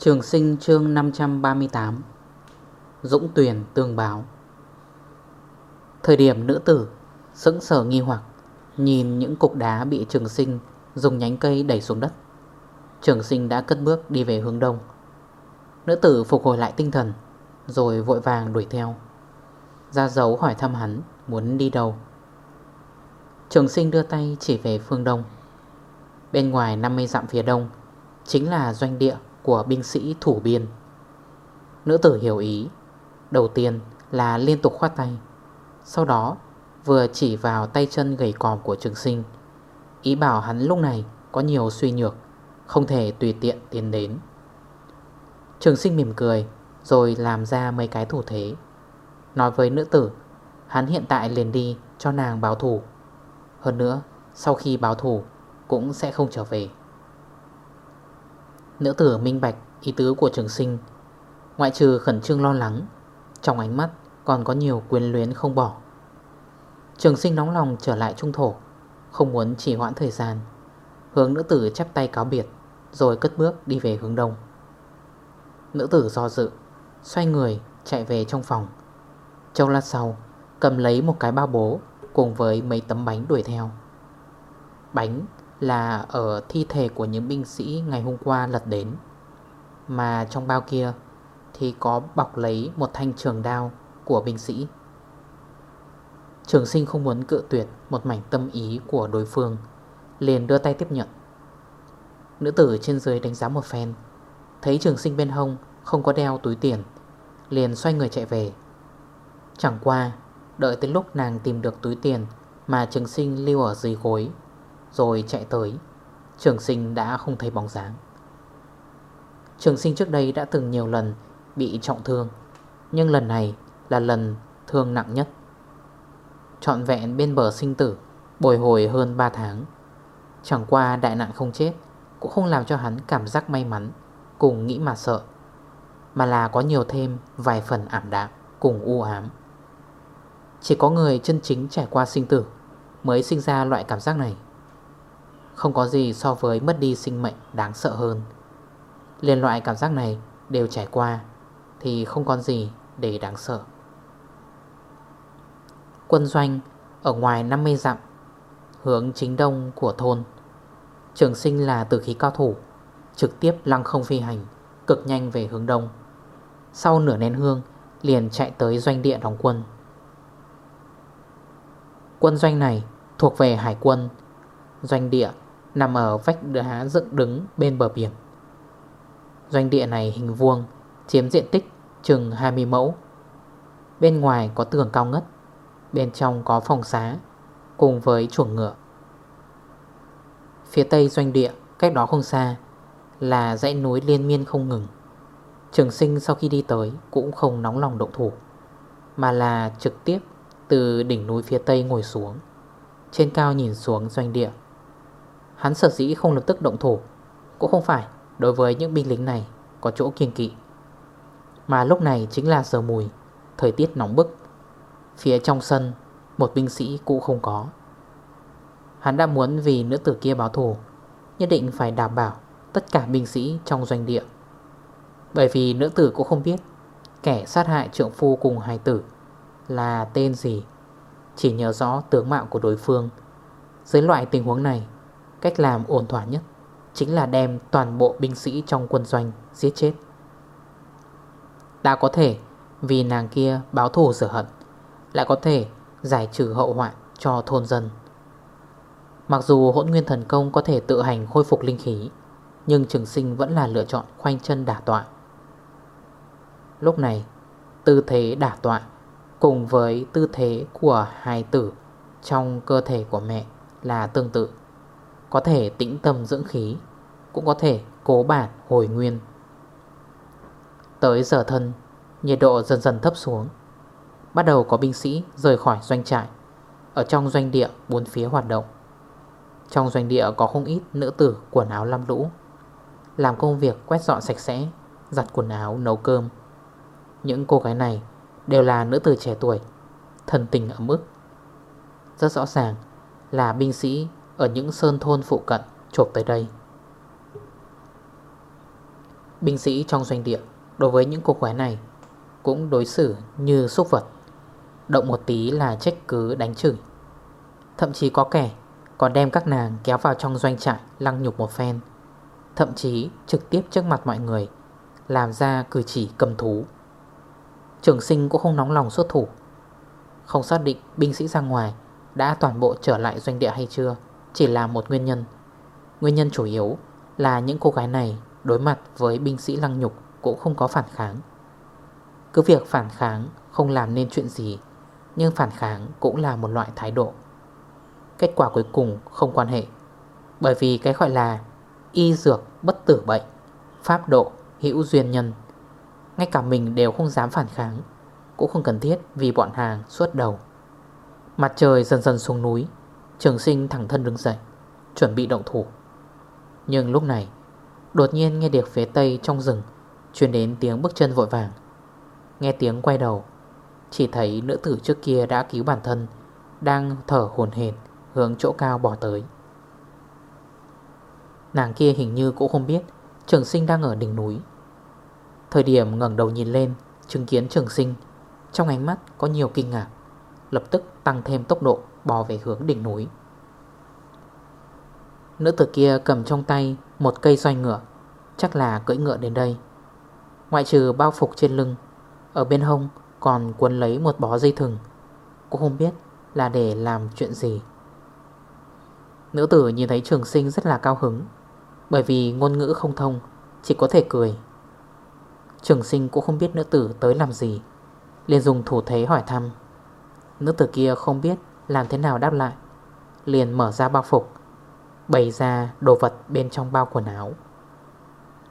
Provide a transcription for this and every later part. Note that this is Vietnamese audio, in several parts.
Trường sinh chương 538 Dũng tuyển tương báo. Thời điểm nữ tử Sững sở nghi hoặc, Nhìn những cục đá bị trường sinh Dùng nhánh cây đẩy xuống đất. Trường sinh đã cất bước đi về hướng đông. Nữ tử phục hồi lại tinh thần, Rồi vội vàng đuổi theo. Ra dấu hỏi thăm hắn, Muốn đi đâu. Trường sinh đưa tay chỉ về phương đông. Bên ngoài 50 dặm phía đông Chính là doanh địa của binh sĩ thủ biên. Nữ tử hiểu ý, Đầu tiên là liên tục khoát tay, Sau đó vừa chỉ vào tay chân gầy còm của trường sinh. Ý bảo hắn lúc này có nhiều suy nhược, Không thể tùy tiện tiến đến. Trường sinh mỉm cười, Rồi làm ra mấy cái thủ thế. Nói với nữ tử, Hắn hiện tại liền đi cho nàng báo thủ Hơn nữa, Sau khi báo thủ Cũng sẽ không trở về. Nữ tử minh bạch ý tứ của trường sinh. Ngoại trừ khẩn trương lo lắng, Trong ánh mắt còn có nhiều quyến luyến không bỏ. Trường sinh nóng lòng trở lại trung thổ, Không muốn chỉ hoãn thời gian, Hướng nữ tử chắp tay cáo biệt, Rồi cất bước đi về hướng đông. Nữ tử do dự, Xoay người chạy về trong phòng. Châu lát sau, Cầm lấy một cái bao bố Cùng với mấy tấm bánh đuổi theo. Bánh là ở thi thể của những binh sĩ ngày hôm qua lật đến. Mà trong bao kia thì có bọc lấy một thanh trường đao của binh sĩ. Trường sinh không muốn cự tuyệt một mảnh tâm ý của đối phương, Liền đưa tay tiếp nhận. Nữ tử trên dưới đánh giá một phen, Thấy trường sinh bên hông không có đeo túi tiền, Liền xoay người chạy về. Chẳng qua, Đợi tới lúc nàng tìm được túi tiền Mà trường sinh lưu ở dưới gối rồi chạy tới. Trường sinh đã không thấy bóng dáng. Trường sinh trước đây đã từng nhiều lần Bị trọng thương, Nhưng lần này là lần thương nặng nhất. Trọn vẹn bên bờ sinh tử, Bồi hồi hơn 3 tháng. Chẳng qua đại nạn không chết Cũng không làm cho hắn cảm giác may mắn Cùng nghĩ mà sợ, Mà là có nhiều thêm vài phần ảm đạm Cùng u ám. Chỉ có người chân chính trải qua sinh tử Mới sinh ra loại cảm giác này không có gì so với mất đi sinh mệnh đáng sợ hơn. Liên loại cảm giác này đều trải qua Thì không còn gì để đáng sợ. Quân doanh ở ngoài 50 dặm, Hướng chính đông của thôn. Trường sinh là tử khí cao thủ, Trực tiếp lăng không phi hành, Cực nhanh về hướng đông. Sau nửa nén hương, Liền chạy tới doanh địa đóng quân. Quân doanh này thuộc về hải quân, Doanh địa Nằm ở vách đá dựng đứng bên bờ biển. Doanh địa này hình vuông, Chiếm diện tích chừng 20 mẫu. Bên ngoài có tường cao ngất, Bên trong có phòng xá Cùng với chuồng ngựa. Phía tây doanh địa, Cách đó không xa, Là dãy núi liên miên không ngừng. Trường sinh sau khi đi tới Cũng không nóng lòng động thủ, Mà là trực tiếp Từ đỉnh núi phía tây ngồi xuống. Trên cao nhìn xuống doanh địa Hắn sở dĩ không lập tức động thủ, Cũng không phải đối với những binh lính này Có chỗ kiên kỵ, Mà lúc này chính là giờ mùi, Thời tiết nóng bức. Phía trong sân, Một binh sĩ cũng không có. Hắn đã muốn vì nữ tử kia báo thù, Nhất định phải đảm bảo Tất cả binh sĩ trong doanh địa. Bởi vì nữ tử cũng không biết, Kẻ sát hại trượng phu cùng hài tử Là tên gì, Chỉ nhớ rõ tướng mạo của đối phương. Dưới loại tình huống này Cách làm ổn thỏa nhất Chính là đem toàn bộ binh sĩ trong quân doanh giết chết. Đã có thể vì nàng kia báo thù rửa hận, Lại có thể giải trừ hậu hoạn cho thôn dân. Mặc dù hỗn nguyên thần công có thể tự hành khôi phục linh khí, Nhưng trường sinh vẫn là lựa chọn khoanh chân đả tọa. Lúc này, Tư thế đả tọa Cùng với tư thế của hài tử Trong cơ thể của mẹ Là tương tự có thể tĩnh tâm dưỡng khí, Cũng có thể cố bản hồi nguyên. Tới giờ thân, Nhiệt độ dần dần thấp xuống. Bắt đầu có binh sĩ rời khỏi doanh trại, Ở trong doanh địa bốn phía hoạt động. Trong doanh địa có không ít nữ tử quần áo lam lũ, Làm công việc quét dọn sạch sẽ, Giặt quần áo, nấu cơm. Những cô gái này đều là nữ tử trẻ tuổi Thần tình ấm ức. Rất rõ ràng là binh sĩ ở những sơn thôn phụ cận, chộp tới đây. Binh sĩ trong doanh địa, đối với những cô gái này, cũng đối xử như xúc vật. Động một tí là trách cứ đánh chửi. Thậm chí có kẻ còn đem các nàng kéo vào trong doanh trại lăng nhục một phen. Thậm chí trực tiếp trước mặt mọi người, Làm ra cử chỉ cầm thú. Trường sinh cũng không nóng lòng xuất thủ. Không xác định binh sĩ ra ngoài Đã toàn bộ trở lại doanh địa hay chưa. Chỉ là một nguyên nhân. Nguyên nhân chủ yếu là những cô gái này Đối mặt với binh sĩ lăng nhục Cũng không có phản kháng. Cứ việc phản kháng không làm nên chuyện gì, Nhưng phản kháng cũng là một loại thái độ. Kết quả cuối cùng không quan hệ, Bởi vì cái gọi là Y dược bất tử bệnh, Pháp độ hữu duyên nhân, Ngay cả mình đều không dám phản kháng, Cũng không cần thiết vì bọn hàng suốt đầu. Mặt trời dần dần xuống núi Trường sinh thẳng thân đứng dậy, Chuẩn bị động thủ. Nhưng lúc này, Đột nhiên nghe được phía tây trong rừng Truyền đến tiếng bước chân vội vàng. Nghe tiếng quay đầu, Chỉ thấy nữ tử trước kia đã cứu bản thân, Đang thở hồn hền Hướng chỗ cao bỏ tới. Nàng kia hình như cũng không biết Trường sinh đang ở đỉnh núi. Thời điểm ngẩn đầu nhìn lên, Chứng kiến trường sinh, Trong ánh mắt có nhiều kinh ngạc, Lập tức tăng thêm tốc độ bò về hướng đỉnh núi. Nữ tử kia cầm trong tay Một cây xoay ngựa, Chắc là cưỡi ngựa đến đây. Ngoại trừ bao phục trên lưng, Ở bên hông còn cuốn lấy một bó dây thừng. Cũng không biết là để làm chuyện gì. Nữ tử nhìn thấy trường sinh rất là cao hứng, Bởi vì ngôn ngữ không thông, Chỉ có thể cười. Trường sinh cũng không biết nữ tử tới làm gì, liền dùng thủ thế hỏi thăm. Nữ tử kia không biết làm thế nào đáp lại? Liền mở ra bao phục, Bày ra đồ vật bên trong bao quần áo.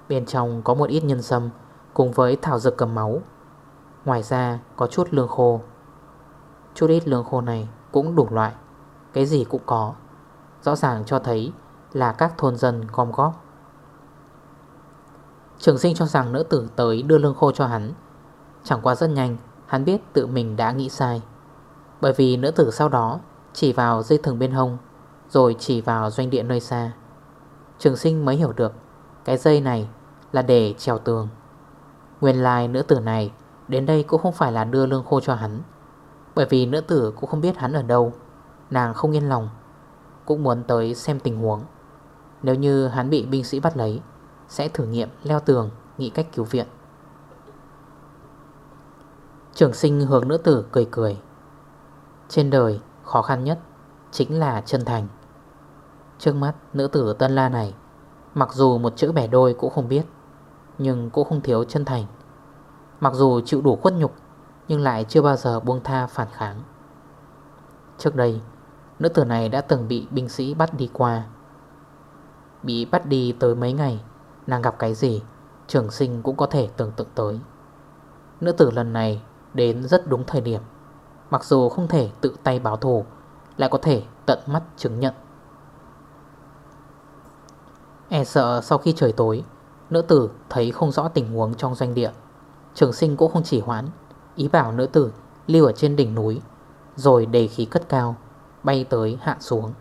Bên trong có một ít nhân sâm Cùng với thảo dược cầm máu. Ngoài ra có chút lương khô. Chút ít lương khô này cũng đủ loại, Cái gì cũng có. Rõ ràng cho thấy là các thôn dân gom góp. Trường sinh cho rằng nữ tử tới đưa lương khô cho hắn. Chẳng qua rất nhanh, Hắn biết tự mình đã nghĩ sai. Bởi vì nữ tử sau đó Chỉ vào dây thừng bên hông, Rồi chỉ vào doanh địa nơi xa. Trường sinh mới hiểu được, Cái dây này là để trèo tường. Nguyên lai nữ tử này Đến đây cũng không phải là đưa lương khô cho hắn. Bởi vì nữ tử cũng không biết hắn ở đâu, Nàng không yên lòng, Cũng muốn tới xem tình huống. Nếu như hắn bị binh sĩ bắt lấy, Sẽ thử nghiệm leo tường, Nghĩ cách cứu viện. Trường sinh hướng nữ tử cười cười. Trên đời, khó khăn nhất Chính là chân thành. Trước mắt, nữ tử Tân La này, Mặc dù một chữ bẻ đôi cũng không biết, Nhưng cũng không thiếu chân thành. Mặc dù chịu đủ khuất nhục, Nhưng lại chưa bao giờ buông tha phản kháng. Trước đây, Nữ tử này đã từng bị binh sĩ bắt đi qua. Bị bắt đi tới mấy ngày, Nàng gặp cái gì, Trường sinh cũng có thể tưởng tượng tới. Nữ tử lần này đến rất đúng thời điểm. Mặc dù không thể tự tay báo thù, Lại có thể tận mắt chứng nhận. E sợ sau khi trời tối, Nữ tử thấy không rõ tình huống trong doanh địa. Trường sinh cũng không chỉ hoãn, Ý bảo nữ tử lưu ở trên đỉnh núi, Rồi đề khí cất cao, Bay tới hạ xuống.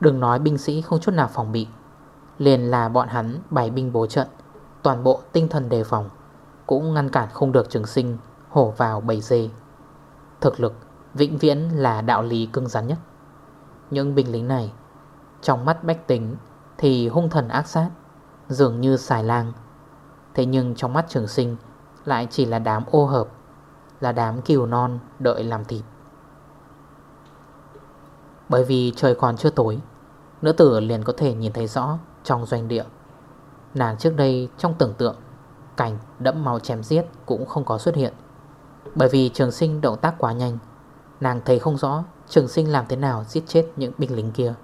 Đừng nói binh sĩ không chút nào phòng bị, Liền là bọn hắn bày binh bố trận, Toàn bộ tinh thần đề phòng, Cũng ngăn cản không được trường sinh Hổ vào bầy dê. Thực lực vĩnh viễn là đạo lý cưng rắn nhất. Những binh lính này, Trong mắt bách tính Thì hung thần ác sát, Dường như xài lang. Thế nhưng trong mắt trường sinh Lại chỉ là đám ô hợp, Là đám kiều non đợi làm thịt. Bởi vì trời còn chưa tối, Nữ tử liền có thể nhìn thấy rõ Trong doanh địa. Nàng trước đây trong tưởng tượng, Cảnh đẫm màu chém giết cũng không có xuất hiện. Bởi vì trường sinh động tác quá nhanh. Nàng thấy không rõ Trường sinh làm thế nào giết chết những binh lính kia.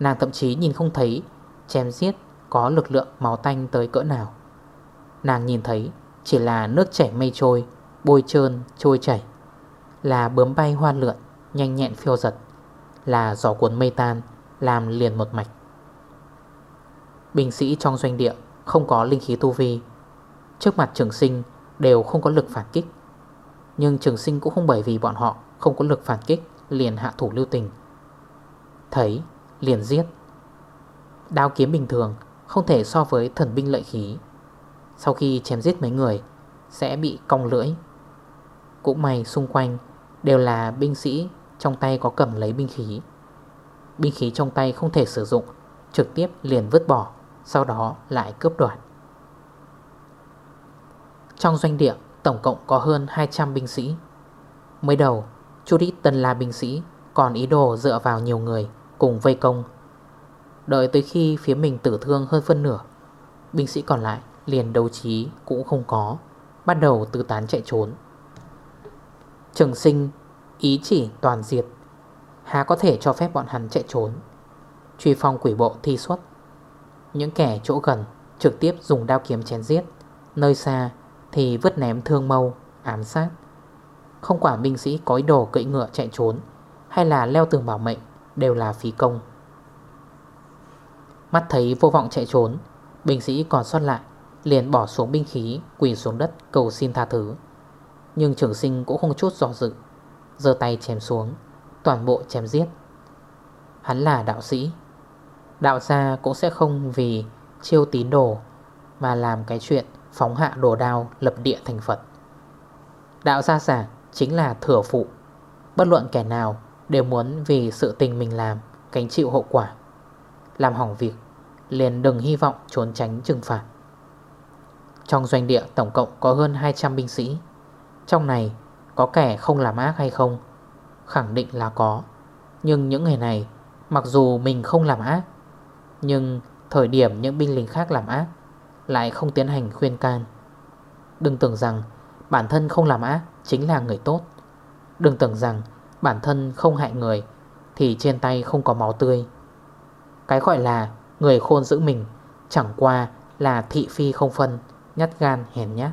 Nàng thậm chí nhìn không thấy chém giết có lực lượng máu tanh tới cỡ nào. Nàng nhìn thấy chỉ là nước chảy mây trôi, Bôi trơn, trôi chảy, Là bướm bay hoa lượn, Nhanh nhẹn phiêu giật, Là gió cuốn mây tan, Làm liền một mạch. Binh sĩ trong doanh địa Không có linh khí tu vi. Trước mặt trường sinh đều không có lực phản kích. Nhưng trường sinh cũng không bởi vì bọn họ Không có lực phản kích, Liền hạ thủ lưu tình. Thấy, liền giết. Đao kiếm bình thường, Không thể so với thần binh lợi khí. Sau khi chém giết mấy người, Sẽ bị cong lưỡi. Cũng may xung quanh Đều là binh sĩ, Trong tay có cầm lấy binh khí. Binh khí trong tay không thể sử dụng, Trực tiếp liền vứt bỏ, Sau đó lại cướp đoạt. Trong doanh địa Tổng cộng có hơn 200 binh sĩ. Mới đầu Chút ít tân là binh sĩ Còn ý đồ dựa vào nhiều người Cùng vây công. Đợi tới khi phía mình tử thương hơn phân nửa, Binh sĩ còn lại liền đấu trí cũng không có, Bắt đầu tư tán chạy trốn. Trường sinh ý chỉ toàn diệt, Há có thể cho phép bọn hắn chạy trốn. Truy phong quỷ bộ thi xuất, Những kẻ chỗ gần Trực tiếp dùng đao kiếm chén giết, Nơi xa thì vứt ném thương mâu, Ám sát. Không quả binh sĩ có ý đồ cưỡi ngựa chạy trốn Hay là leo tường bảo mệnh, Đều là phí công. Mắt thấy vô vọng chạy trốn, Binh sĩ còn sót lại, Liền bỏ xuống binh khí, Quỳ xuống đất cầu xin tha thứ. Nhưng trưởng sinh cũng không chút dò dự, Giơ tay chém xuống, Toàn bộ chém giết. Hắn là đạo sĩ. Đạo gia cũng sẽ không vì chiêu tín đồ Mà làm cái chuyện phóng hạ đồ đao lập địa thành Phật. Đạo gia giả chính là thừa phụ. Bất luận kẻ nào đều muốn vì sự tình mình làm Cánh chịu hậu quả, Làm hỏng việc, Liền đừng hy vọng trốn tránh trừng phạt. Trong doanh địa tổng cộng có hơn 200 binh sĩ. Trong này có kẻ không làm ác hay không? Khẳng định là có. Nhưng những người này Mặc dù mình không làm ác, Nhưng thời điểm những binh lính khác làm ác lại không tiến hành khuyên can. Đừng tưởng rằng Bản thân không làm ác Chính là người tốt. Đừng tưởng rằng bản thân không hại người Thì trên tay không có máu tươi. Cái gọi là Người khôn giữ mình Chẳng qua là thị phi không phân, Nhát gan, hèn nhát.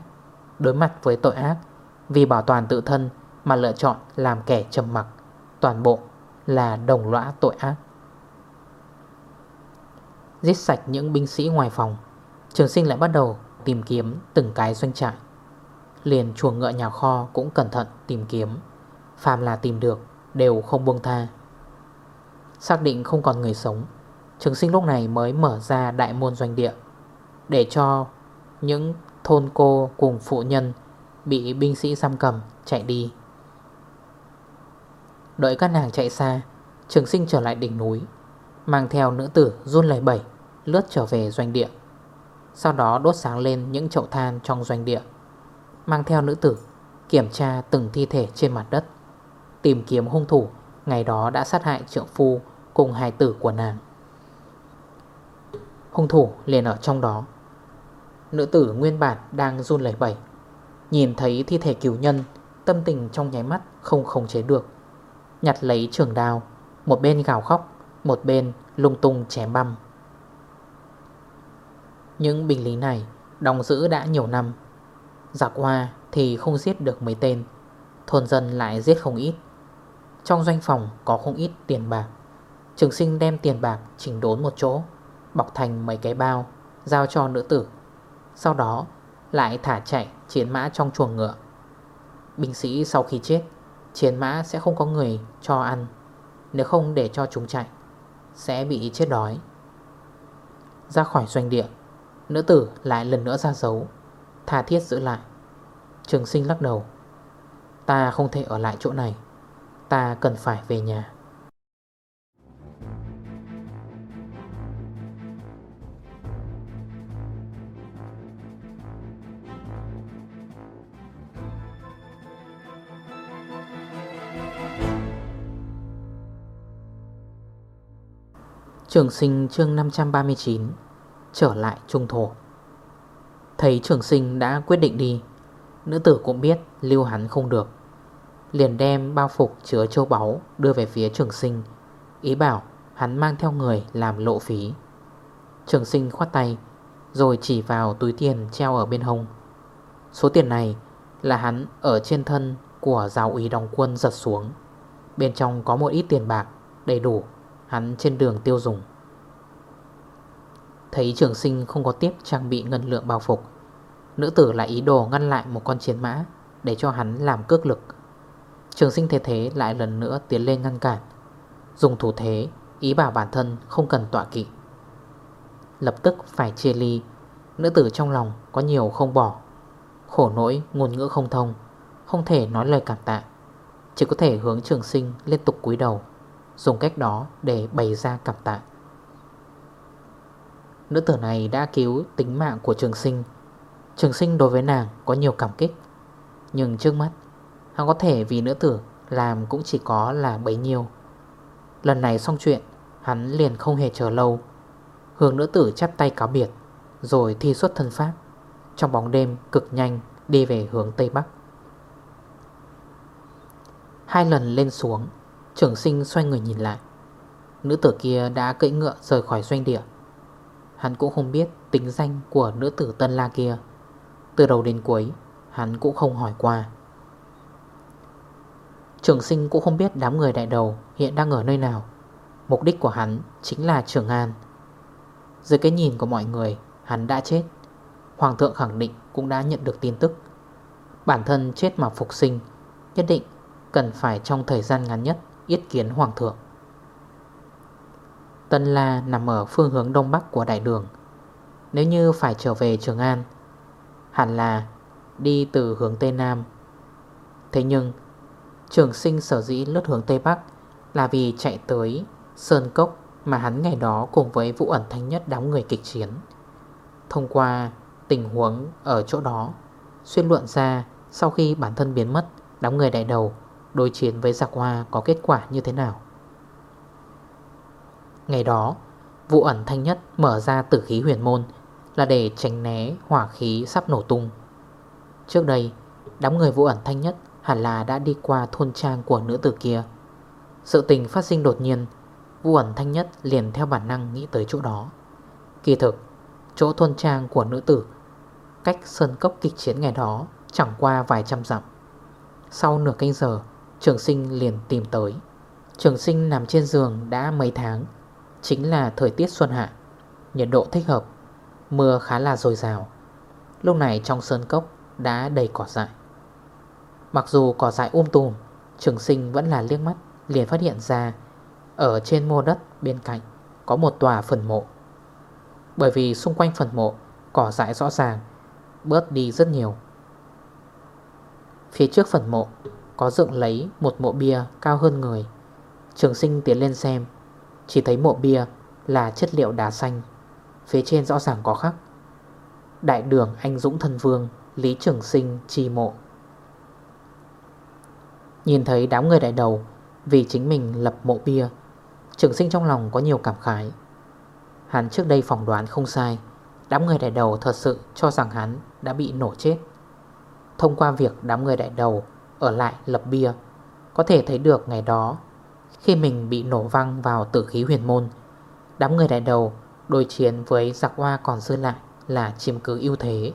Đối mặt với tội ác, Vì bảo toàn tự thân mà lựa chọn làm kẻ trầm mặc, Toàn bộ là đồng lõa tội ác. Giết sạch những binh sĩ ngoài phòng. Trường sinh lại bắt đầu tìm kiếm từng cái doanh trại. Liền chuồng ngựa nhà kho cũng cẩn thận tìm kiếm. Phàm là tìm được, đều không buông tha. Xác định không còn người sống, Trường sinh lúc này mới mở ra đại môn doanh địa, Để cho những thôn cô cùng phụ nhân Bị binh sĩ giam cầm chạy đi. Đợi các nàng chạy xa, Trường sinh trở lại đỉnh núi, Mang theo nữ tử run lầy bẩy Lướt trở về doanh địa. Sau đó đốt sáng lên những chậu than trong doanh địa Mang theo nữ tử Kiểm tra từng thi thể trên mặt đất Tìm kiếm hung thủ. Ngày đó đã sát hại trượng phu Cùng hài tử của nàng. Hung thủ liền ở trong đó. Nữ tử nguyên bản đang run lẩy bẩy Nhìn thấy thi thể cứu nhân Tâm tình trong nháy mắt không khống chế được. Nhặt lấy trường đào, Một bên gào khóc Một bên lung tung chém băm. Những binh lý này Đóng giữ đã nhiều năm. Giặc hoa thì không giết được mấy tên, Thôn dân lại giết không ít. Trong doanh phòng có không ít tiền bạc. Trường sinh đem tiền bạc chỉnh đốn một chỗ, Bọc thành mấy cái bao, Giao cho nữ tử. Sau đó lại thả chạy chiến mã trong chuồng ngựa. Binh sĩ sau khi chết, Chiến mã sẽ không có người cho ăn. Nếu không để cho chúng chạy, Sẽ bị chết đói. Ra khỏi doanh địa Nữ tử lại lần nữa ra dấu, Tha thiết giữ lại. Trường sinh lắc đầu. Ta không thể ở lại chỗ này. Ta cần phải về nhà. Trường sinh chương 539 Trở lại trung thổ. Thấy trường sinh đã quyết định đi, Nữ tử cũng biết lưu hắn không được, Liền đem bao phục chứa châu báu Đưa về phía trường sinh, Ý bảo hắn mang theo người làm lộ phí. Trường sinh khoát tay, Rồi chỉ vào túi tiền treo ở bên hông. Số tiền này là hắn ở trên thân của giáo úy đồng quân giật xuống. Bên trong có một ít tiền bạc đầy đủ Hắn trên đường tiêu dùng. Thấy trường sinh không có tiếp trang bị ngân lượng bao phục. Nữ tử lại ý đồ ngăn lại một con chiến mã Để cho hắn làm cước lực. Trường sinh thế thế lại lần nữa tiến lên ngăn cản. Dùng thủ thế, Ý bảo bản thân không cần tọa kỵ. Lập tức phải chia ly, Nữ tử trong lòng có nhiều không bỏ. Khổ nỗi, ngôn ngữ không thông, Không thể nói lời cảm tạ. Chỉ có thể hướng trường sinh liên tục cúi đầu, Dùng cách đó để bày ra cảm tạ. Nữ tử này đã cứu tính mạng của trường sinh. Trường sinh đối với nàng có nhiều cảm kích, Nhưng trước mắt, Hắn có thể vì nữ tử làm cũng chỉ có là bấy nhiêu. Lần này xong chuyện, Hắn liền không hề chờ lâu, Hướng nữ tử chắp tay cáo biệt, Rồi thi xuất thân pháp, Trong bóng đêm cực nhanh Đi về hướng Tây Bắc. Hai lần lên xuống Trưởng sinh xoay người nhìn lại. Nữ tử kia đã cưỡi ngựa rời khỏi doanh địa. Hắn cũng không biết tính danh của nữ tử Tân La kia. Từ đầu đến cuối, Hắn cũng không hỏi qua. Trường sinh cũng không biết đám người đại đầu hiện đang ở nơi nào. Mục đích của hắn chính là Trường An. Dưới cái nhìn của mọi người, Hắn đã chết. Hoàng thượng khẳng định cũng đã nhận được tin tức. Bản thân chết mà phục sinh, Nhất định cần phải trong thời gian ngắn nhất Yết kiến Hoàng thượng. Tân La nằm ở phương hướng đông bắc của đại đường. Nếu như phải trở về Trường An, Hẳn là đi từ hướng Tây Nam. Thế nhưng, Trường sinh sở dĩ lướt hướng Tây Bắc Là vì chạy tới Sơn Cốc Mà hắn ngày đó cùng với vụ ẩn thanh nhất đám người kịch chiến. Thông qua tình huống ở chỗ đó Xuyên luận ra Sau khi bản thân biến mất, Đám người đại đầu Đối chiến với giặc hoa có kết quả như thế nào. Ngày đó Vụ ẩn thanh nhất mở ra tử khí huyền môn Là để tránh né hỏa khí sắp nổ tung. Trước đây, Đám người vụ ẩn thanh nhất Hẳn là đã đi qua thôn trang của nữ tử kia. Sự tình phát sinh đột nhiên Vụ ẩn thanh nhất liền theo bản năng nghĩ tới chỗ đó. Kỳ thực, Chỗ thôn trang của nữ tử Cách sơn cốc kịch chiến ngày đó Chẳng qua vài trăm dặm. Sau nửa canh giờ, Trường sinh liền tìm tới. Trường sinh nằm trên giường đã mấy tháng Chính là thời tiết xuân hạ, Nhiệt độ thích hợp, Mưa khá là dồi dào. Lúc này trong sơn cốc đã đầy cỏ dại. Mặc dù cỏ dại um tùm, Trường sinh vẫn là liếc mắt, Liền phát hiện ra Ở trên mô đất bên cạnh Có một tòa phần mộ. Bởi vì xung quanh phần mộ, Cỏ dại rõ ràng, Bớt đi rất nhiều. Phía trước phần mộ Có dựng lấy một mộ bia cao hơn người. Trường sinh tiến lên xem chỉ thấy mộ bia là chất liệu đá xanh. Phía trên rõ ràng có khắc. Đại đường anh Dũng Thân Vương, Lý Trường Sinh chi mộ. Nhìn thấy đám người đại đầu, Vì chính mình lập mộ bia, Trường sinh trong lòng có nhiều cảm khái. Hắn trước đây phỏng đoán không sai, Đám người đại đầu thật sự cho rằng hắn đã bị nổ chết. Thông qua việc đám người đại đầu ở lại lập bia, Có thể thấy được ngày đó khi mình bị nổ văng vào tử khí huyền môn. Đám người đại đầu đối chiến với giặc hoa còn dư lại là chiếm cứ ưu thế.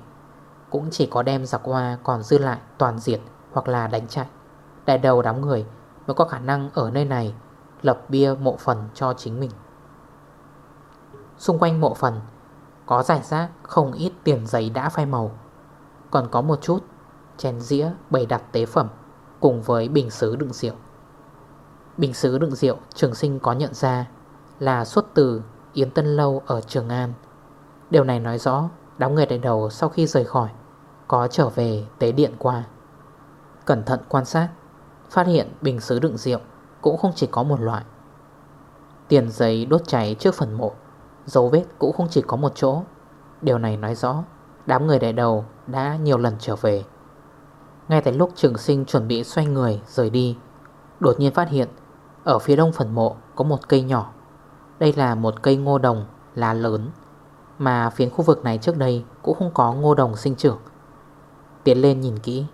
Cũng chỉ có đem giặc hoa còn dư lại toàn diệt hoặc là đánh chạy. Đại đầu đám người mới có khả năng ở nơi này lập bia mộ phần cho chính mình. Xung quanh mộ phần có giải rác không ít tiền giấy đã phai màu. Còn có một chút chén dĩa bày đặt tế phẩm Cùng với bình xứ đựng rượu. Bình xứ đựng rượu, trường sinh có nhận ra Là xuất từ Yến Tân Lâu ở Trường An. Điều này nói rõ Đám người đại đầu sau khi rời khỏi Có trở về tế điện qua. Cẩn thận quan sát, Phát hiện bình xứ đựng rượu Cũng không chỉ có một loại. Tiền giấy đốt cháy trước phần mộ, Dấu vết cũng không chỉ có một chỗ. Điều này nói rõ Đám người đại đầu đã nhiều lần trở về. Ngay tại lúc trường sinh chuẩn bị xoay người rời đi, Đột nhiên phát hiện ở phía đông phần mộ có một cây nhỏ. Đây là một cây ngô đồng, lá lớn, Mà phiến khu vực này trước đây Cũng không có ngô đồng sinh trưởng. Tiến lên nhìn kỹ,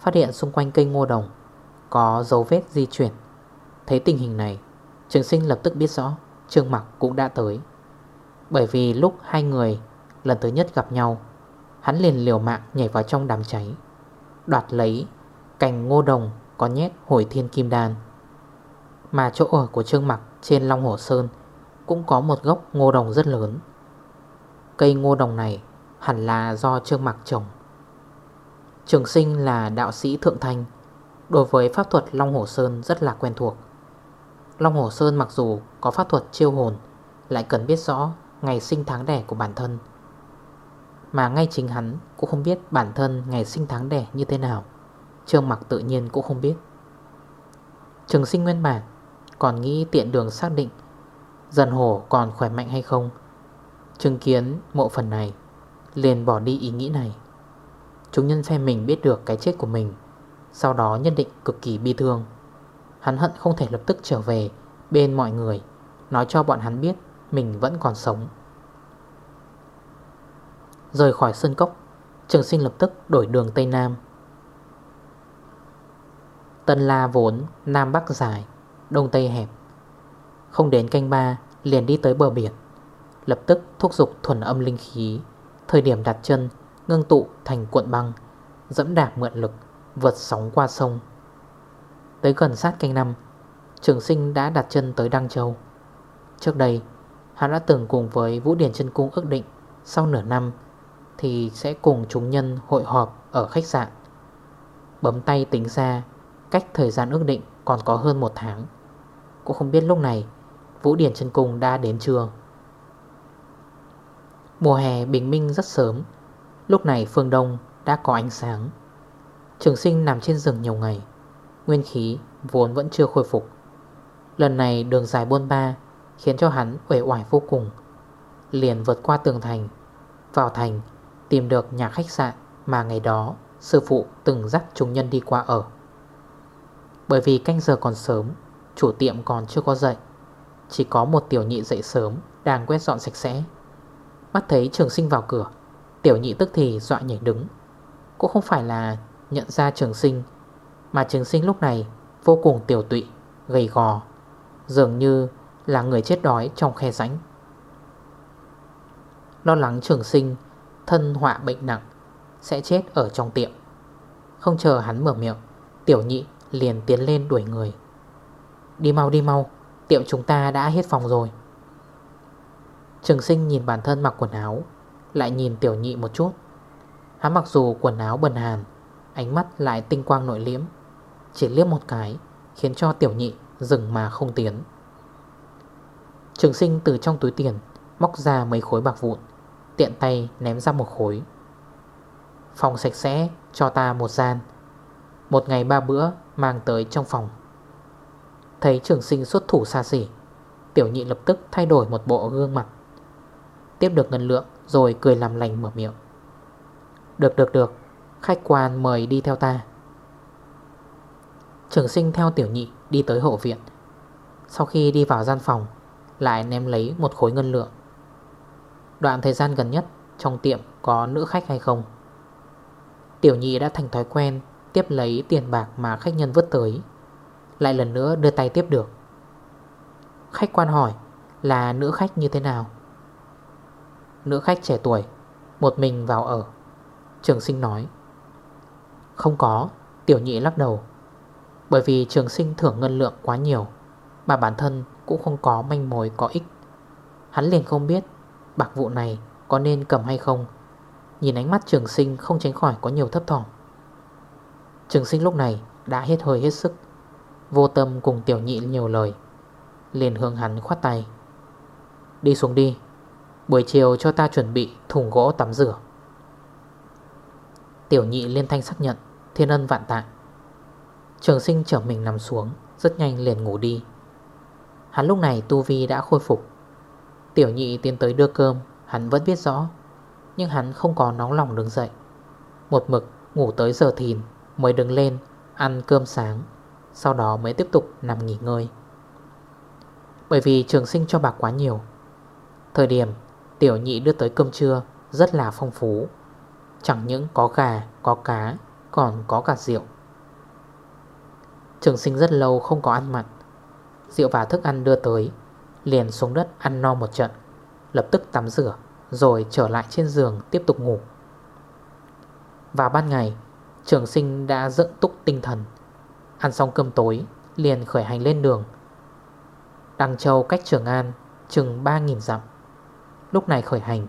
Phát hiện xung quanh cây ngô đồng Có dấu vết di chuyển. Thấy tình hình này, Trường sinh lập tức biết rõ Trương mặc cũng đã tới. Bởi vì lúc hai người lần thứ nhất gặp nhau, Hắn liền liều mạng nhảy vào trong đám cháy, Đoạt lấy cành ngô đồng có nhét hồi thiên kim đan. Mà chỗ ở của Trương Mặc trên Long Hồ Sơn Cũng có một gốc ngô đồng rất lớn. Cây ngô đồng này hẳn là do Trương Mặc trồng. Trường sinh là đạo sĩ Thượng Thanh, Đối với pháp thuật Long Hồ Sơn rất là quen thuộc. Long Hồ Sơn mặc dù có pháp thuật chiêu hồn, Lại cần biết rõ ngày sinh tháng đẻ của bản thân. Mà ngay chính hắn cũng không biết bản thân ngày sinh tháng đẻ như thế nào. Trương mặc tự nhiên cũng không biết. Trường sinh nguyên bản còn nghĩ tiện đường xác định Dần hổ còn khỏe mạnh hay không? Chứng kiến mộ phần này, Liền bỏ đi ý nghĩ này. Chúng nhân phe mình biết được cái chết của mình, Sau đó nhất định cực kỳ bi thương. Hắn hận không thể lập tức trở về Bên mọi người, Nói cho bọn hắn biết Mình vẫn còn sống. Rời khỏi sân cốc, Trường sinh lập tức đổi đường Tây Nam. Tân La vốn Nam Bắc dài Đông Tây hẹp. Không đến canh ba, liền đi tới bờ biển. Lập tức thúc dục thuần âm linh khí. Thời điểm đặt chân, Ngưng tụ thành cuộn băng, Dẫm đạp mượn lực, Vượt sóng qua sông. Tới gần sát canh năm, Trường sinh đã đặt chân tới Đăng Châu. Trước đây, Hắn đã từng cùng với Vũ Điển chân Cung ước định, Sau nửa năm, Thì sẽ cùng chúng nhân hội họp Ở khách sạn. Bấm tay tính ra, Cách thời gian ước định còn có hơn một tháng. Cũng không biết lúc này, Vũ Điển chân Cung đã đến chưa? Mùa hè bình minh rất sớm. Lúc này phương đông đã có ánh sáng. Trường sinh nằm trên rừng nhiều ngày. Nguyên khí vốn vẫn chưa khôi phục. Lần này đường dài buôn ba Khiến cho hắn uể oải vô cùng. Liền vượt qua tường thành, Vào thành, Tìm được nhà khách sạn Mà ngày đó sư phụ từng dắt chúng nhân đi qua ở. Bởi vì canh giờ còn sớm Chủ tiệm còn chưa có dậy. Chỉ có một tiểu nhị dậy sớm Đang quét dọn sạch sẽ. Mắt thấy trường sinh vào cửa Tiểu nhị tức thì dọa nhảy đứng. Cũng không phải là nhận ra trường sinh Mà trường sinh lúc này Vô cùng tiểu tụy, gầy gò Dường như là người chết đói trong khe ránh. Lo lắng trường sinh Thân họa bệnh nặng Sẽ chết ở trong tiệm. Không chờ hắn mở miệng Tiểu nhị liền tiến lên đuổi người. Đi mau đi mau Tiệm chúng ta đã hết phòng rồi. Trường sinh nhìn bản thân mặc quần áo, Lại nhìn tiểu nhị một chút. Hắn mặc dù quần áo bần hàn, Ánh mắt lại tinh quang nội liếm Chỉ liếc một cái, Khiến cho tiểu nhị dừng mà không tiến. Trường sinh từ trong túi tiền, Móc ra mấy khối bạc vụn, Tiện tay ném ra một khối. Phòng sạch sẽ, cho ta một gian. Một ngày ba bữa, mang tới trong phòng. Thấy trường sinh xuất thủ xa xỉ. Tiểu nhị lập tức thay đổi một bộ gương mặt. Tiếp được ngân lượng, Rồi cười làm lành mở miệng. Được được được, Khách quan mời đi theo ta. Trường sinh theo tiểu nhị đi tới hộ viện. Sau khi đi vào gian phòng, Lại ném lấy một khối ngân lượng. Đoạn thời gian gần nhất, Trong tiệm có nữ khách hay không? Tiểu nhị đã thành thói quen Tiếp lấy tiền bạc mà khách nhân vứt tới. Lại lần nữa đưa tay tiếp được. Khách quan hỏi Là nữ khách như thế nào? Nữ khách trẻ tuổi, Một mình vào ở. Trường sinh nói, Không có, Tiểu nhị lắc đầu. Bởi vì trường sinh thưởng ngân lượng quá nhiều, Mà bản thân cũng không có manh mối có ích. Hắn liền không biết Bạc vụ này có nên cầm hay không. Nhìn ánh mắt trường sinh không tránh khỏi có nhiều thấp thỏm. Trường sinh lúc này đã hết hơi hết sức. Vô tâm cùng tiểu nhị nhiều lời. Liền hướng hắn khoát tay. Đi xuống đi. Buổi chiều cho ta chuẩn bị thùng gỗ tắm rửa. Tiểu nhị liên thanh xác nhận, Thiên ân vạn tạ. Trường sinh trở mình nằm xuống, Rất nhanh liền ngủ đi. Hắn lúc này Tu Vi đã khôi phục. Tiểu nhị tiến tới đưa cơm, Hắn vẫn biết rõ. Nhưng hắn không có nóng lòng đứng dậy. Một mực ngủ tới giờ thìn, Mới đứng lên, ăn cơm sáng. Sau đó mới tiếp tục nằm nghỉ ngơi. Bởi vì trường sinh cho bạc quá nhiều. Thời điểm Tiểu nhị đưa tới cơm trưa Rất là phong phú. Chẳng những có gà, có cá Còn có cả rượu. Trường sinh rất lâu không có ăn mặn. Rượu và thức ăn đưa tới Liền xuống đất ăn no một trận Lập tức tắm rửa Rồi trở lại trên giường tiếp tục ngủ. Vào ban ngày Trường sinh đã dựng túc tinh thần. Ăn xong cơm tối, Liền khởi hành lên đường. Đăng Châu cách Trường An Chừng 3.000 dặm. Lúc này khởi hành,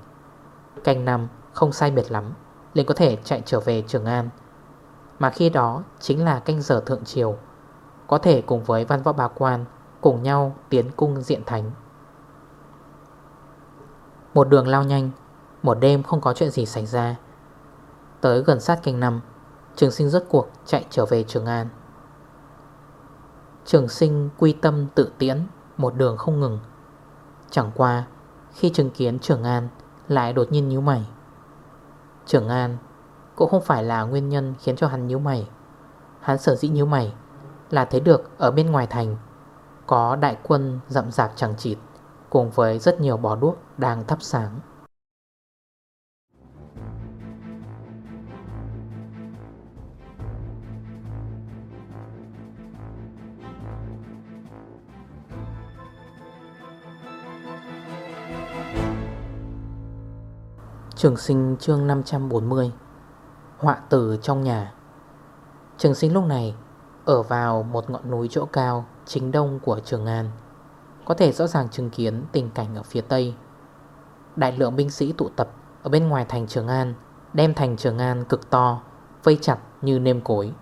Canh năm không sai biệt lắm, liền có thể chạy trở về Trường An. Mà khi đó chính là canh giờ thượng triều, Có thể cùng với văn võ bà quan Cùng nhau tiến cung diện thánh. Một đường lao nhanh, Một đêm không có chuyện gì xảy ra. Tới gần sát canh năm, Trường sinh rốt cuộc chạy trở về Trường An. Trường sinh quy tâm tự tiễn Một đường không ngừng. Chẳng qua, khi chứng kiến Trường An Lại đột nhiên nhíu mày. Trường An Cũng không phải là nguyên nhân khiến cho hắn nhíu mày. Hắn sở dĩ nhíu mày Là thấy được ở bên ngoài thành Có đại quân rậm rạp chẳng chịt Cùng với rất nhiều bò đuốc đang thắp sáng. Trường sinh chương 540 Họa tử trong nhà. Trường sinh lúc này Ở vào một ngọn núi chỗ cao, Chính đông của Trường An. Có thể rõ ràng chứng kiến tình cảnh ở phía tây. Đại lượng binh sĩ tụ tập Ở bên ngoài thành Trường An, Đem thành Trường An cực to, Vây chặt như nêm cối.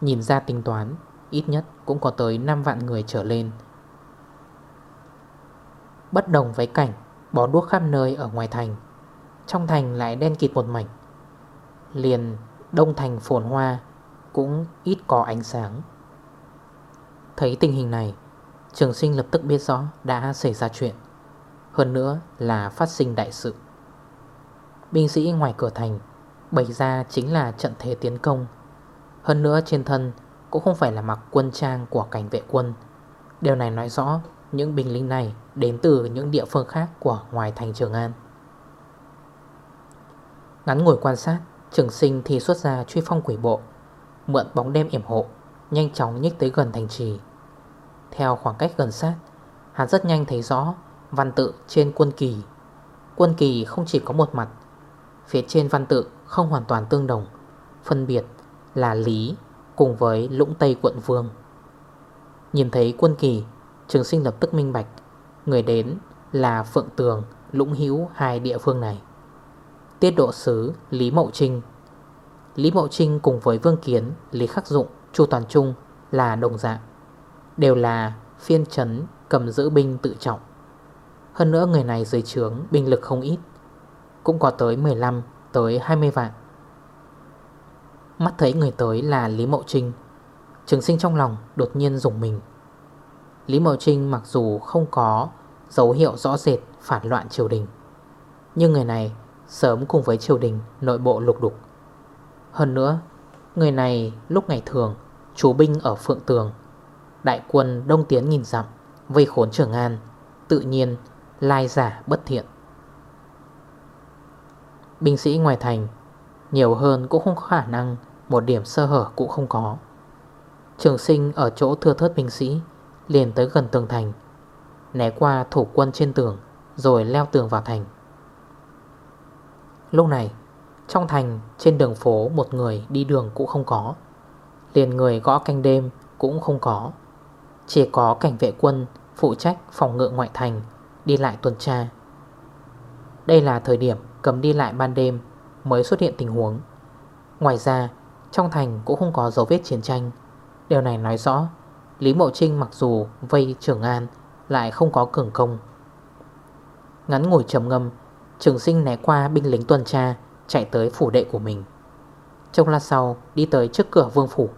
Nhìn ra tính toán, Ít nhất cũng có tới 5 vạn người trở lên. Bất đồng với cảnh, Bó đuốc khắp nơi ở ngoài thành trong thành lại đen kịt một mảnh. Liền đông thành phồn hoa Cũng ít có ánh sáng. Thấy tình hình này, Trường sinh lập tức biết rõ đã xảy ra chuyện. Hơn nữa là phát sinh đại sự. Binh sĩ ngoài cửa thành Bày ra chính là trận thế tiến công. Hơn nữa trên thân Cũng không phải là mặc quân trang của cảnh vệ quân. Điều này nói rõ Những binh lính này đến từ những địa phương khác Của ngoài thành Trường An. Ngắn ngồi quan sát, Trường sinh thì xuất ra truy phong quỷ bộ. Mượn bóng đêm yểm hộ, Nhanh chóng nhích tới gần thành trì. Theo khoảng cách gần sát, Hắn rất nhanh thấy rõ Văn tự trên quân kỳ. Quân kỳ không chỉ có một mặt, Phía trên văn tự không hoàn toàn tương đồng, Phân biệt là Lý Cùng với Lũng Tây quận Vương. Nhìn thấy quân kỳ, Trường sinh lập tức minh bạch, Người đến là Phượng Tường, Lũng Hữu, hai địa phương này. Tiết độ sứ Lý Mậu Trinh. Lý Mậu Trinh cùng với Vương Kiến Lý Khắc Dụng, Chu Toàn Trung là đồng dạng Đều là phiên trấn cầm giữ binh tự trọng. Hơn nữa người này dưới trướng binh lực không ít Cũng có tới 15 tới 20 vạn. Mắt thấy người tới là Lý Mậu Trinh Trường sinh trong lòng đột nhiên dùng mình. Lý Mậu Trinh mặc dù không có dấu hiệu rõ rệt phản loạn triều đình Nhưng người này Sớm cùng với triều đình, nội bộ lục đục. Hơn nữa, Người này lúc ngày thường, Chú binh ở Phượng Tường. Đại quân đông tiến nghìn dặm, Vây khốn Trường An, Tự nhiên lai giả bất thiện. Binh sĩ ngoài thành, Nhiều hơn cũng không có khả năng, Một điểm sơ hở cũng không có. Trường sinh ở chỗ thưa thớt binh sĩ, Liền tới gần tường thành, Né qua thủ quân trên tường, Rồi leo tường vào thành. Lúc này, Trong thành trên đường phố Một người đi đường cũng không có. Liền người gõ canh đêm cũng không có. Chỉ có cảnh vệ quân Phụ trách phòng ngự ngoại thành Đi lại tuần tra. Đây là thời điểm cấm đi lại ban đêm Mới xuất hiện tình huống. Ngoài ra, Trong thành cũng không có dấu vết chiến tranh. Điều này nói rõ, Lý Mộ Trinh mặc dù vây trưởng an Lại không có cường công. Ngắn ngồi trầm ngâm Trường sinh né qua binh lính tuần tra, Chạy tới phủ đệ của mình. Trong lát sau, đi tới trước cửa vương phủ.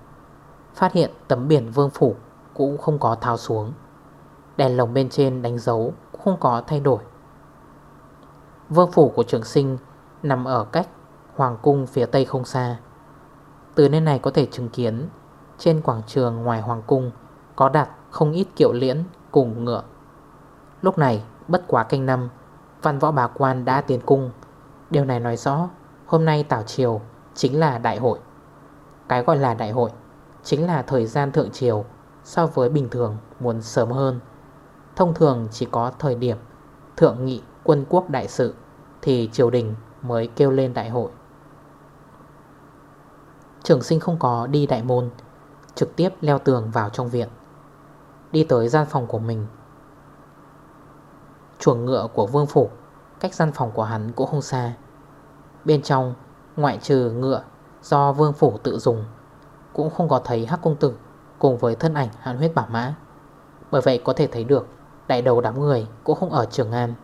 Phát hiện tấm biển vương phủ Cũng không có tháo xuống. Đèn lồng bên trên đánh dấu Cũng không có thay đổi. Vương phủ của trường sinh Nằm ở cách Hoàng cung phía tây không xa. Từ nơi này có thể chứng kiến, Trên quảng trường ngoài Hoàng cung Có đặt không ít kiệu liễn cùng ngựa. Lúc này, bất quá canh năm Văn võ bà quan đã tiến cung. Điều này nói rõ, Hôm nay Tảo Triều chính là đại hội. Cái gọi là đại hội Chính là thời gian thượng triều So với bình thường muốn sớm hơn. Thông thường chỉ có thời điểm Thượng nghị quân quốc đại sự Thì triều đình mới kêu lên đại hội. Trường sinh không có đi đại môn, Trực tiếp leo tường vào trong viện. Đi tới gian phòng của mình Chuồng ngựa của vương phủ, Cách gian phòng của hắn cũng không xa. Bên trong, Ngoại trừ ngựa do vương phủ tự dùng, Cũng không có thấy hắc công tử Cùng với thân ảnh hàn huyết bảo mã. Bởi vậy có thể thấy được, Đại đầu đám người cũng không ở Trường An.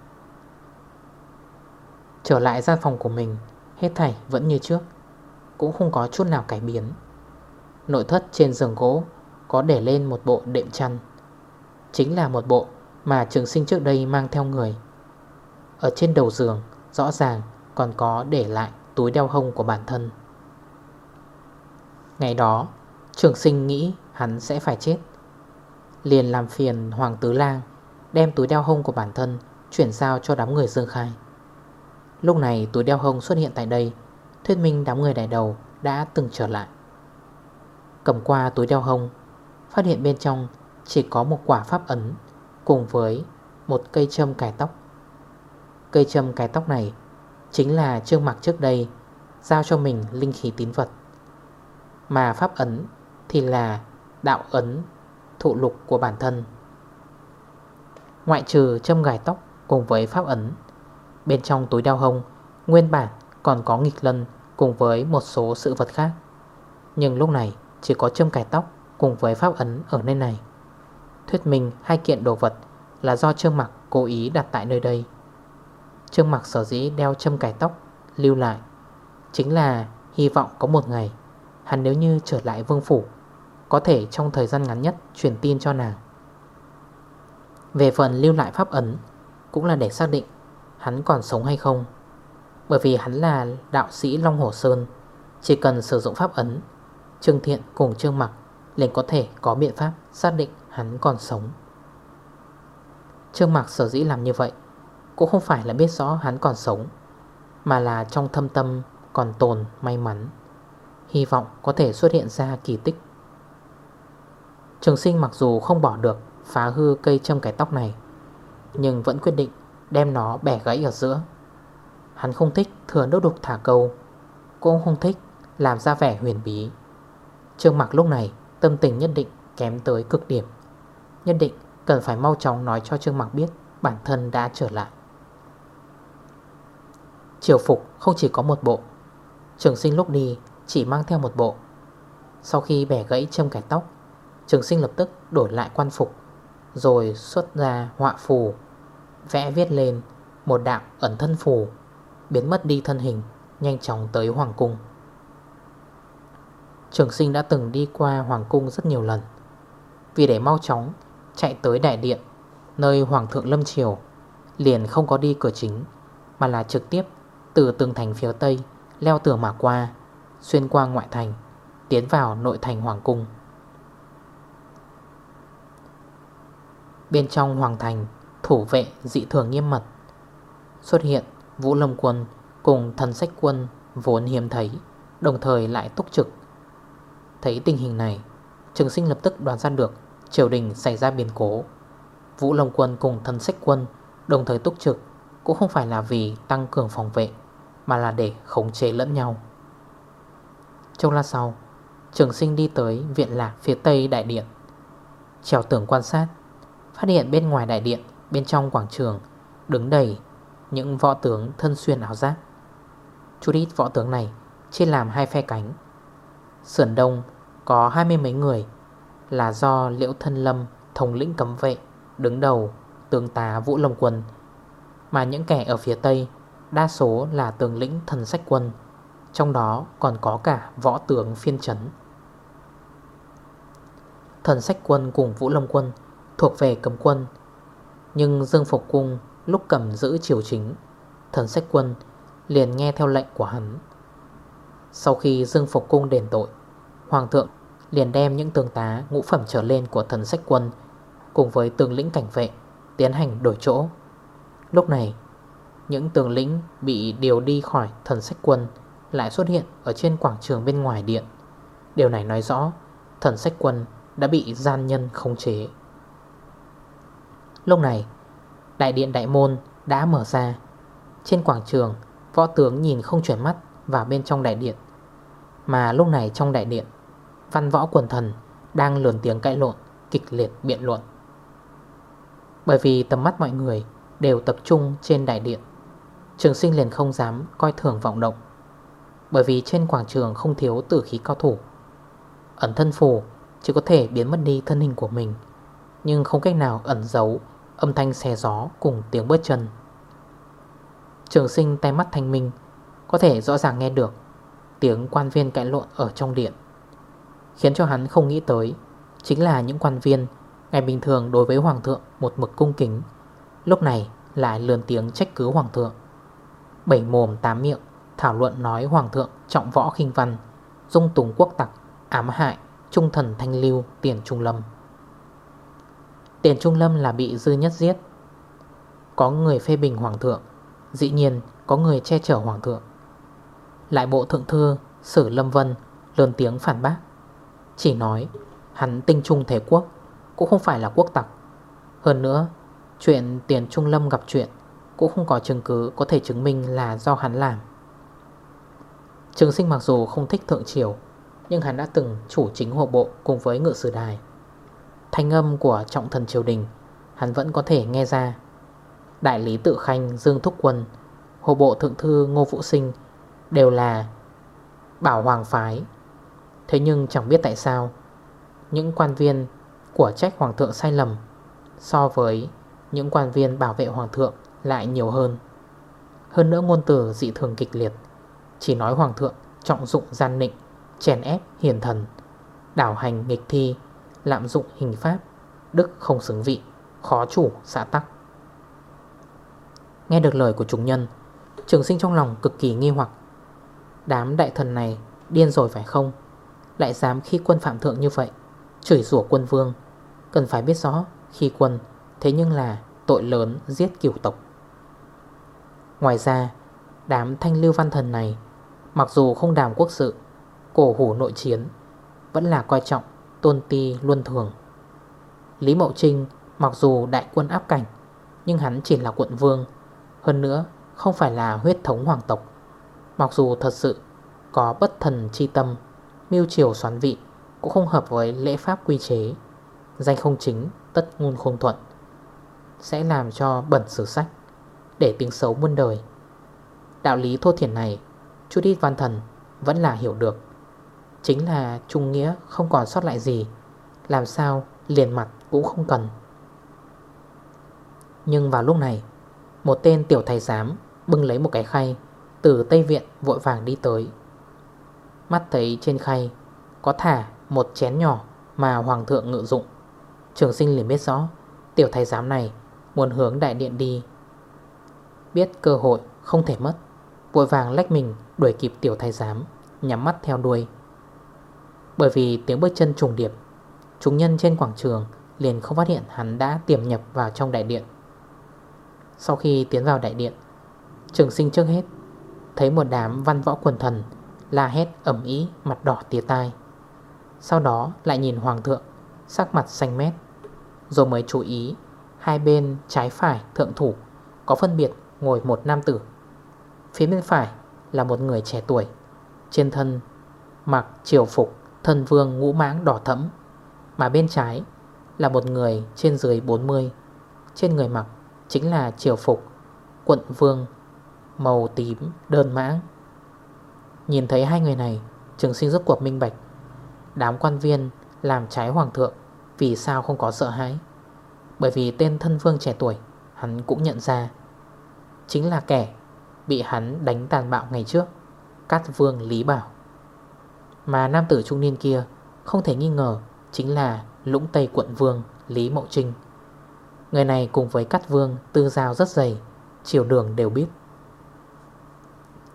Trở lại gian phòng của mình, Hết thảy vẫn như trước, Cũng không có chút nào cải biến. Nội thất trên giường gỗ Có để lên một bộ đệm chăn, Chính là một bộ mà trường sinh trước đây mang theo người. Ở trên đầu giường, Rõ ràng còn có để lại Túi đeo hông của bản thân. Ngày đó, Trường sinh nghĩ hắn sẽ phải chết. Liền làm phiền Hoàng Tứ Lang Đem túi đeo hông của bản thân Chuyển giao cho đám người Dương Khai. Lúc này túi đeo hông xuất hiện tại đây, Thuyết minh đám người đại đầu Đã từng trở lại. Cầm qua túi đeo hông, Phát hiện bên trong chỉ có một quả pháp ấn Cùng với một cây châm cài tóc. Cây châm cài tóc này Chính là trương mặc trước đây Giao cho mình linh khí tín vật. Mà pháp ấn Thì là đạo ấn Thụ lục của bản thân. Ngoại trừ châm gài tóc Cùng với pháp ấn, Bên trong túi đeo hông Nguyên bản còn có nghịch lân Cùng với một số sự vật khác. Nhưng lúc này chỉ có châm cài tóc Cùng với pháp ấn ở nơi này. Thuyết minh hai kiện đồ vật Là do Trương Mặc cố ý đặt tại nơi đây. Trương Mặc sở dĩ đeo châm cài tóc, Lưu lại, Chính là hy vọng có một ngày, Hắn nếu như trở lại vương phủ, Có thể trong thời gian ngắn nhất Truyền tin cho nàng. Về phần lưu lại pháp ấn, Cũng là để xác định Hắn còn sống hay không, Bởi vì hắn là đạo sĩ Long Hồ Sơn, Chỉ cần sử dụng pháp ấn, Trương Thiện cùng Trương Mặc liền có thể có biện pháp xác định hắn còn sống. Trương Mặc sở dĩ làm như vậy Cũng không phải là biết rõ hắn còn sống, Mà là trong thâm tâm còn tồn may mắn, Hy vọng có thể xuất hiện ra kỳ tích. Trường sinh mặc dù không bỏ được phá hư cây châm cái tóc này, Nhưng vẫn quyết định đem nó bẻ gãy ở giữa. Hắn không thích thừa đốt đục thả câu, Cũng không thích làm ra vẻ huyền bí. Trương mặc lúc này tâm tình nhất định kém tới cực điểm. Nhất định cần phải mau chóng nói cho Trương mạc biết bản thân đã trở lại. Triều phục không chỉ có một bộ. Trường sinh lúc đi chỉ mang theo một bộ. Sau khi bẻ gãy châm cải tóc, Trường sinh lập tức đổi lại quan phục, Rồi xuất ra họa phù, Vẽ viết lên Một đạo ẩn thân phù, Biến mất đi thân hình, Nhanh chóng tới Hoàng Cung. Trường sinh đã từng đi qua Hoàng Cung rất nhiều lần. Vì để mau chóng Chạy tới đại điện, Nơi Hoàng thượng Lâm Triều, Liền không có đi cửa chính, Mà là trực tiếp từ tường thành phía Tây Leo tường mà qua, Xuyên qua ngoại thành, Tiến vào nội thành Hoàng Cung. Bên trong Hoàng Thành, Thủ vệ dị thường nghiêm mật, Xuất hiện Vũ Lâm Quân Cùng thần sách quân vốn hiếm thấy, Đồng thời lại túc trực. Thấy tình hình này, Trường sinh lập tức đoán ra được Triều đình xảy ra biến cố. Vũ Long Quân cùng thần sách quân, Đồng thời túc trực, Cũng không phải là vì tăng cường phòng vệ, Mà là để khống chế lẫn nhau. Trong lát sau, Trường sinh đi tới viện lạc phía tây đại điện. Trèo tường quan sát, Phát hiện bên ngoài đại điện, Bên trong quảng trường, Đứng đầy những võ tướng thân xuyên áo giáp. Chút ít võ tướng này Chia làm hai phe cánh. Sườn đông có hai mươi mấy người là do Liễu Thân Lâm, Thống lĩnh cấm vệ, Đứng đầu, tướng tá Vũ Long Quân. Mà những kẻ ở phía tây, Đa số là tướng lĩnh thần sách quân, Trong đó còn có cả võ tướng phiên trấn Thần sách quân cùng Vũ Long Quân Thuộc về cấm quân, Nhưng Dương Phục Cung lúc cầm giữ triều chính, Thần sách quân liền nghe theo lệnh của hắn. Sau khi Dương Phục Cung đền tội, Hoàng thượng liền đem những tướng tá, ngũ phẩm trở lên của thần sách quân Cùng với tướng lĩnh cảnh vệ Tiến hành đổi chỗ. Lúc này, Những tướng lĩnh bị điều đi khỏi thần sách quân Lại xuất hiện ở trên quảng trường bên ngoài điện. Điều này nói rõ Thần sách quân đã bị gian nhân khống chế. Lúc này, Đại điện đại môn đã mở ra. Trên quảng trường, Võ tướng nhìn không chuyển mắt vào bên trong đại điện, Mà lúc này trong đại điện Văn võ quần thần Đang lườn tiếng cãi lộn, Kịch liệt biện luận. Bởi vì tầm mắt mọi người Đều tập trung trên đại điện, Trường sinh liền không dám coi thường vọng động. Bởi vì trên quảng trường không thiếu tử khí cao thủ. Ẩn thân phù Chỉ có thể biến mất đi thân hình của mình, Nhưng không cách nào ẩn giấu Âm thanh xe gió cùng tiếng bước chân. Trường sinh tay mắt thanh minh, Có thể rõ ràng nghe được Tiếng quan viên cãi lộn ở trong điện. Khiến cho hắn không nghĩ tới. Chính là những quan viên, Ngày bình thường đối với hoàng thượng một mực cung kính, Lúc này lại lườn tiếng trách cứ hoàng thượng. Bảy mồm tám miệng, Thảo luận nói hoàng thượng trọng võ khinh văn, Dung tùng quốc tặc, Ám hại, Trung thần thanh lưu, Tiền Trung Lâm. Tiền Trung Lâm là bị dư nhất giết. Có người phê bình hoàng thượng, Dĩ nhiên có người che chở hoàng thượng. Lại bộ thượng thư Sử Lâm Vân lớn tiếng phản bác. Chỉ nói, Hắn tinh trung thể quốc, Cũng không phải là quốc tặc. Hơn nữa, Chuyện tiền trung lâm gặp chuyện Cũng không có chứng cứ có thể chứng minh là do hắn làm. Trường sinh mặc dù không thích thượng triều, Nhưng hắn đã từng chủ chính hộ bộ cùng với ngự sử đài. Thanh âm của trọng thần triều đình, Hắn vẫn có thể nghe ra. Đại lý tự khanh Dương Thúc Quân, Hộ bộ thượng thư Ngô Vũ Sinh Đều là bảo hoàng phái Thế nhưng chẳng biết tại sao, Những quan viên của trách hoàng thượng sai lầm So với những quan viên bảo vệ hoàng thượng lại nhiều hơn. Hơn nữa ngôn từ dị thường kịch liệt, Chỉ nói hoàng thượng trọng dụng gian nịnh, Chèn ép hiền thần, Đảo hành nghịch thi, Lạm dụng hình pháp, Đức không xứng vị, Khó chủ xã tắc. Nghe được lời của chúng nhân, Trường sinh trong lòng cực kỳ nghi hoặc. Đám đại thần này điên rồi phải không? Lại dám khi quân phạm thượng như vậy, Chửi rủa quân vương. Cần phải biết rõ, khi quân, Thế nhưng là tội lớn giết cửu tộc. Ngoài ra, Đám thanh lưu văn thần này, Mặc dù không đàm quốc sự, Cổ hủ nội chiến, Vẫn là coi trọng, tôn ti luân thường. Lý Mậu Trinh Mặc dù đại quân áp cảnh, Nhưng hắn chỉ là quận vương, Hơn nữa không phải là huyết thống hoàng tộc. Mặc dù thật sự Có bất thần chi tâm mưu triều xoắn vị Cũng không hợp với lễ pháp quy chế. Danh không chính, tất ngôn không thuận. Sẽ làm cho bẩn sử sách, Để tiếng xấu muôn đời. Đạo lý thô thiển này, Chút ít văn thần vẫn là hiểu được. Chính là trung nghĩa không còn sót lại gì, Làm sao liền mặt cũng không cần. Nhưng vào lúc này, Một tên tiểu thầy giám Bưng lấy một cái khay Từ Tây Viện vội vàng đi tới. Mắt thấy trên khay Có thả một chén nhỏ Mà Hoàng thượng ngự dụng. Trường sinh liền biết rõ, Tiểu thầy giám này muốn hướng đại điện đi. Biết cơ hội không thể mất, Vội vàng lách mình đuổi kịp tiểu thầy giám, Nhắm mắt theo đuôi. Bởi vì tiếng bước chân trùng điệp, Chúng nhân trên quảng trường Liền không phát hiện hắn đã tiềm nhập vào trong đại điện. Sau khi tiến vào đại điện, Trường sinh trước hết Thấy một đám văn võ quần thần La hét ẩm ý mặt đỏ tía tai. Sau đó lại nhìn hoàng thượng, Sắc mặt xanh mét. Rồi mới chú ý, Hai bên trái phải thượng thủ Có phân biệt ngồi một nam tử. Phía bên phải là một người trẻ tuổi, Trên thân mặc triều phục, Thân vương ngũ mãng đỏ thẫm. Mà bên trái là một người trên dưới 40 Trên người mặc chính là triều phục Quận vương Màu tím đơn mãng. Nhìn thấy hai người này, Trường sinh rất cuộc minh bạch. Đám quan viên làm trái hoàng thượng, Vì sao không có sợ hãi? Bởi vì tên thân vương trẻ tuổi, Hắn cũng nhận ra. Chính là kẻ bị hắn đánh tàn bạo ngày trước, Cát vương Lý Bảo. Mà nam tử trung niên kia Không thể nghi ngờ Chính là lũng Tây quận vương Lý Mậu Trinh. Người này cùng với Cát vương tư giao rất dày, Chiều đường đều biết.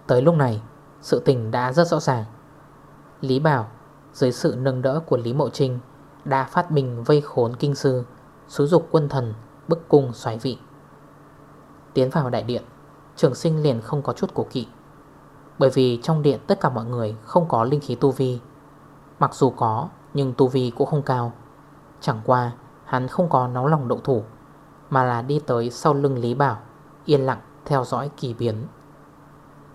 Tới lúc này sự tình đã rất rõ ràng. Lý Bảo, Dưới sự nâng đỡ của Lý Mậu Trinh, Đã phát minh vây khốn kinh sư, Xúi dục quân thần, Bức cung xoáy vị. Tiến vào đại điện, Trường sinh liền không có chút cổ kỵ. Bởi vì trong điện tất cả mọi người Không có linh khí tu vi. Mặc dù có, nhưng tu vi cũng không cao. Chẳng qua, hắn không có nóng lòng độ thủ, Mà là đi tới sau lưng Lý Bảo, Yên lặng theo dõi kỳ biến.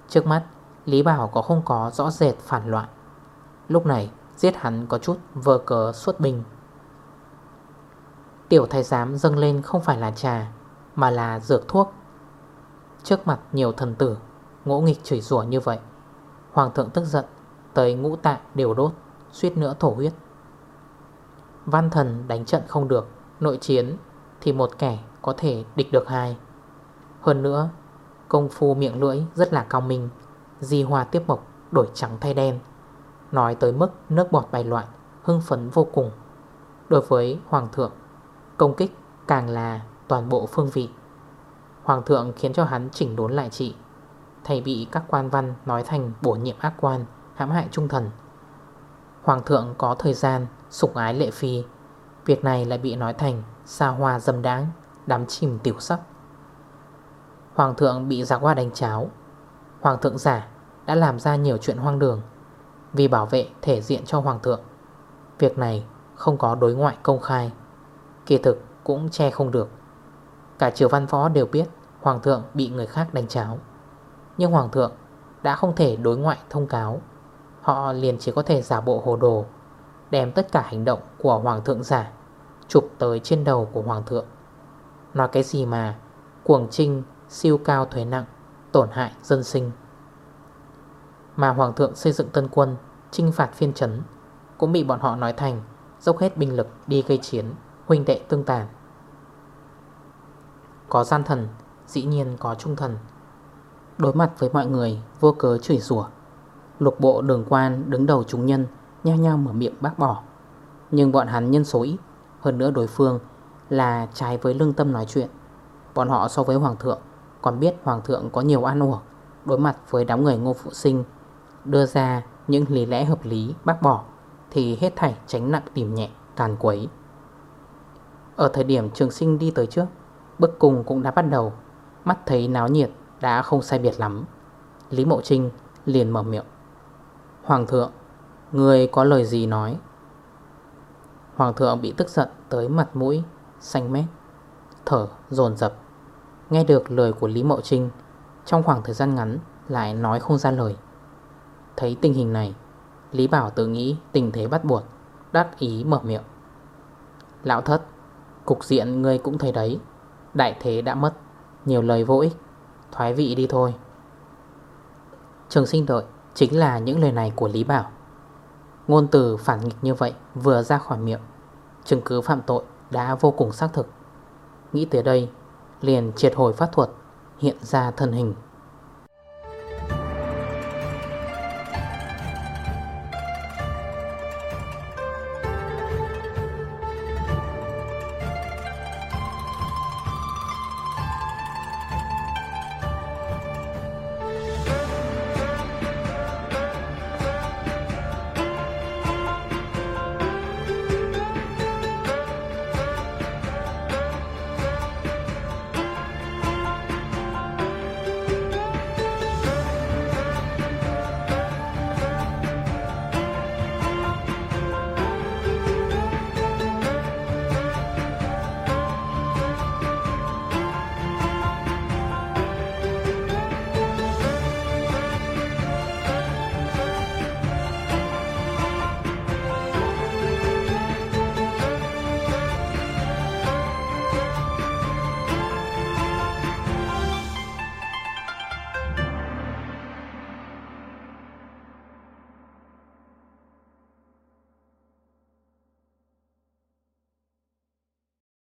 Trước mắt Lý Bảo có không có rõ rệt phản loạn. Lúc này, giết hắn có chút vơ cớ xuất binh Tiểu thái giám dâng lên không phải là trà, Mà là dược thuốc. Trước mặt nhiều thần tử, Ngỗ nghịch chửi rủa như vậy. Hoàng thượng tức giận, Tới ngũ tạ đều đốt, Suýt nữa thổ huyết. Văn thần đánh trận không được, Nội chiến thì một kẻ có thể địch được hai. Hơn nữa, Công phu miệng lưỡi rất là cao minh. Di hoa tiếp mộc, đổi trắng thay đen. Nói tới mức nước bọt bài loạn, Hưng phấn vô cùng. Đối với Hoàng thượng, Công kích càng là toàn bộ phương vị. Hoàng thượng khiến cho hắn chỉnh đốn lại trị. Thầy bị các quan văn nói thành bổ nhiệm ác quan, hãm hại trung thần. Hoàng thượng có thời gian sủng ái lệ phi. Việc này lại bị nói thành xa hoa dâm đáng, Đám chìm tiểu sắc. Hoàng thượng bị giặc hoa đánh cháo. Hoàng thượng giả đã làm ra nhiều chuyện hoang đường, Vì bảo vệ thể diện cho hoàng thượng. Việc này không có đối ngoại công khai, Kỳ thực cũng che không được. Cả triều văn võ đều biết Hoàng thượng bị người khác đánh cháo, Nhưng Hoàng thượng đã không thể đối ngoại thông cáo. Họ liền chỉ có thể giả bộ hồ đồ, Đem tất cả hành động của Hoàng thượng giả Chụp tới trên đầu của Hoàng thượng. Nói cái gì mà Cuồng trinh, siêu cao, thuế nặng, Tổn hại dân sinh. Mà Hoàng thượng xây dựng tân quân Trinh phạt phiên trấn Cũng bị bọn họ nói thành, Dốc hết binh lực đi gây chiến, Huynh đệ tương tàn. Có gian thần, Dĩ nhiên có trung thần. Đối mặt với mọi người, vô cớ chửi rủa. Lục bộ đường quan đứng đầu chúng nhân, Nhao nhao mở miệng bác bỏ. Nhưng bọn hắn nhân số ít, Hơn nữa đối phương là trái với lương tâm nói chuyện. Bọn họ so với hoàng thượng, Còn biết hoàng thượng có nhiều an ủa Đối mặt với đám người ngô phụ sinh Đưa ra những lý lẽ hợp lý, bác bỏ, Thì hết thảy tránh nặng tìm nhẹ Tàn quấy. Ở thời điểm trường sinh đi tới trước, Bức cùng cũng đã bắt đầu. Mắt thấy náo nhiệt đã không sai biệt lắm. Lý Mộ Trinh liền mở miệng. Hoàng thượng Người có lời gì nói? Hoàng thượng bị tức giận tới mặt mũi, Xanh mét, Thở dồn dập. Nghe được lời của Lý Mậu Trinh, Trong khoảng thời gian ngắn Lại nói không ra lời. Thấy tình hình này, Lý Bảo tự nghĩ tình thế bắt buộc, Đắc ý mở miệng. Lão thất, Cục diện ngươi cũng thấy đấy, Đại thế đã mất, Nhiều lời vô ích, Thoái vị đi thôi. Trường sinh đội Chính là những lời này của Lý Bảo. Ngôn từ phản nghịch như vậy Vừa ra khỏi miệng, Chứng cứ phạm tội đã vô cùng xác thực. Nghĩ tới đây, Liền triệt hồi pháp thuật, Hiện ra thân hình.